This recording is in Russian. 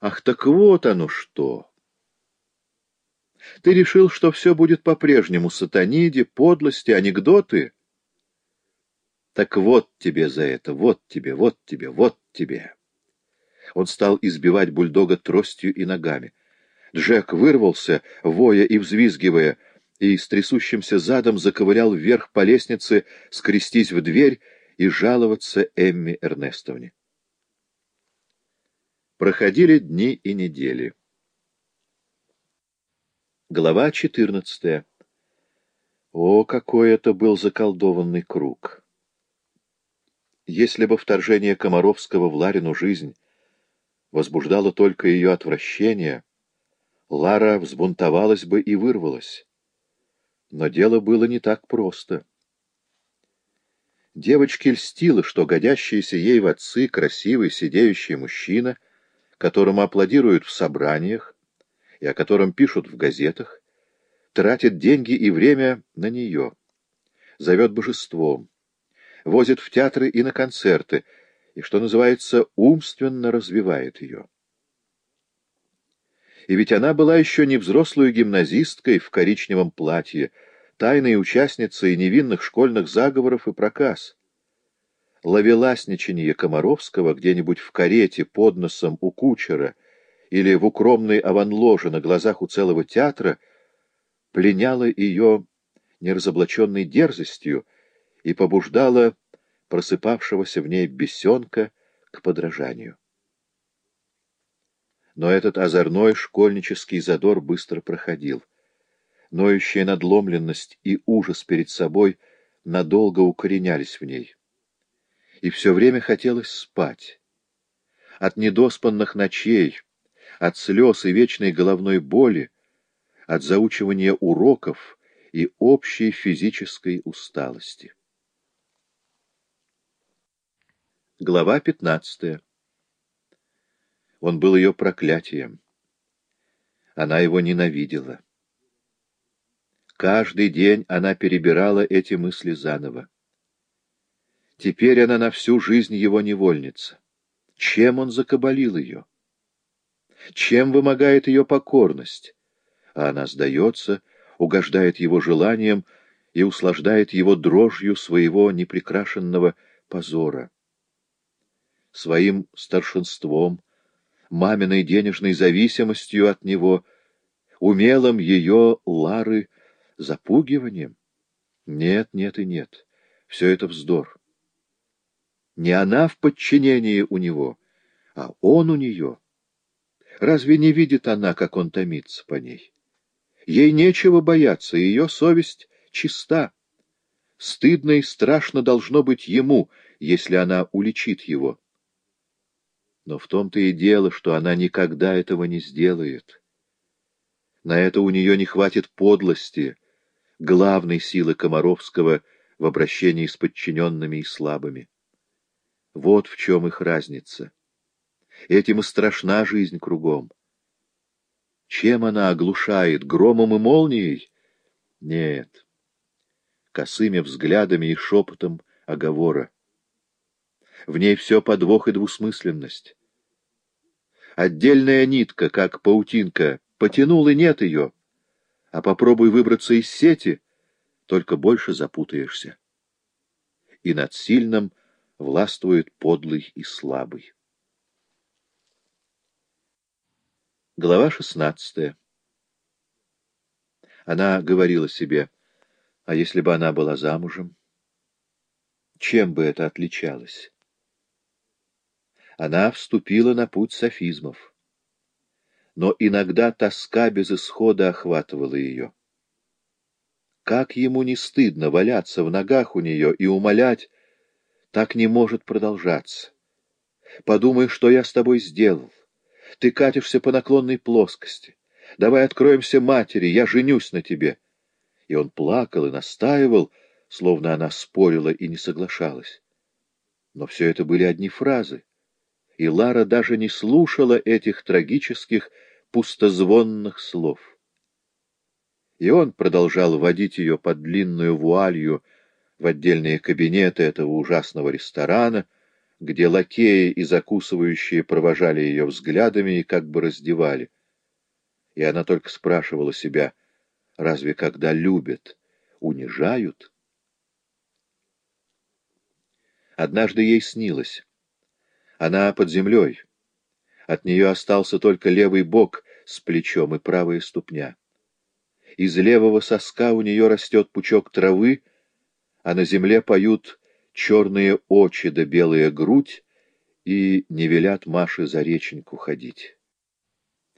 Ах, так вот оно что! Ты решил, что все будет по-прежнему, сатаниде, подлости, анекдоты? Так вот тебе за это, вот тебе, вот тебе, вот тебе. Он стал избивать бульдога тростью и ногами. Джек вырвался, воя и взвизгивая, и с трясущимся задом заковылял вверх по лестнице, скрестись в дверь и жаловаться Эмми Эрнестовне. Проходили дни и недели. Глава четырнадцатая. О, какой это был заколдованный круг! Если бы вторжение Комаровского в Ларину жизнь возбуждало только ее отвращение, Лара взбунтовалась бы и вырвалась. Но дело было не так просто. Девочке льстило, что годящийся ей в отцы красивый сидеющий мужчина, которому аплодируют в собраниях и о котором пишут в газетах, тратит деньги и время на нее, зовет божеством, возит в театры и на концерты, и, что называется, умственно развивает ее. И ведь она была еще не взрослой гимназисткой в коричневом платье, тайной участницей невинных школьных заговоров и проказ. Ловеласничанье Комаровского где-нибудь в карете под носом у кучера или в укромной аванложе на глазах у целого театра пленяло ее неразоблаченной дерзостью и побуждало просыпавшегося в ней бесенка к подражанию. Но этот озорной школьнический задор быстро проходил ноющая надломленность и ужас перед собой надолго укоренялись в ней. И все время хотелось спать. От недоспанных ночей, от слез и вечной головной боли, от заучивания уроков и общей физической усталости. Глава пятнадцатая. Он был ее проклятием. Она его ненавидела. Каждый день она перебирала эти мысли заново. Теперь она на всю жизнь его невольница. Чем он закабалил ее? Чем вымогает ее покорность? А она сдается, угождает его желаниям и услаждает его дрожью своего непрекрашенного позора. Своим старшинством, маминой денежной зависимостью от него, умелым ее Лары Запугиванием? Нет, нет и нет. Все это вздор. Не она в подчинении у него, а он у нее. Разве не видит она, как он томится по ней? Ей нечего бояться, ее совесть чиста. Стыдно и страшно должно быть ему, если она уличит его. Но в том-то и дело, что она никогда этого не сделает. На это у нее не хватит подлости — главной силы Комаровского в обращении с подчиненными и слабыми. Вот в чем их разница. Этим и страшна жизнь кругом. Чем она оглушает, громом и молнией? Нет. Косыми взглядами и шепотом оговора. В ней все подвох и двусмысленность. Отдельная нитка, как паутинка, потянул и нет ее — а попробуй выбраться из сети, только больше запутаешься. И над сильным властвует подлый и слабый. Глава шестнадцатая. Она говорила себе, а если бы она была замужем? Чем бы это отличалось? Она вступила на путь софизмов но иногда тоска без исхода охватывала ее. Как ему не стыдно валяться в ногах у нее и умолять, так не может продолжаться. Подумай, что я с тобой сделал. Ты катишься по наклонной плоскости. Давай откроемся матери, я женюсь на тебе. И он плакал и настаивал, словно она спорила и не соглашалась. Но все это были одни фразы, и Лара даже не слушала этих трагических, пустозвонных слов. И он продолжал водить ее под длинную вуалью в отдельные кабинеты этого ужасного ресторана, где лакеи и закусывающие провожали ее взглядами и как бы раздевали. И она только спрашивала себя, разве когда любят, унижают? Однажды ей снилось. Она под землей. От нее остался только левый бок с плечом и правая ступня. Из левого соска у нее растет пучок травы, а на земле поют черные очи да белая грудь и не велят Маше за реченьку ходить.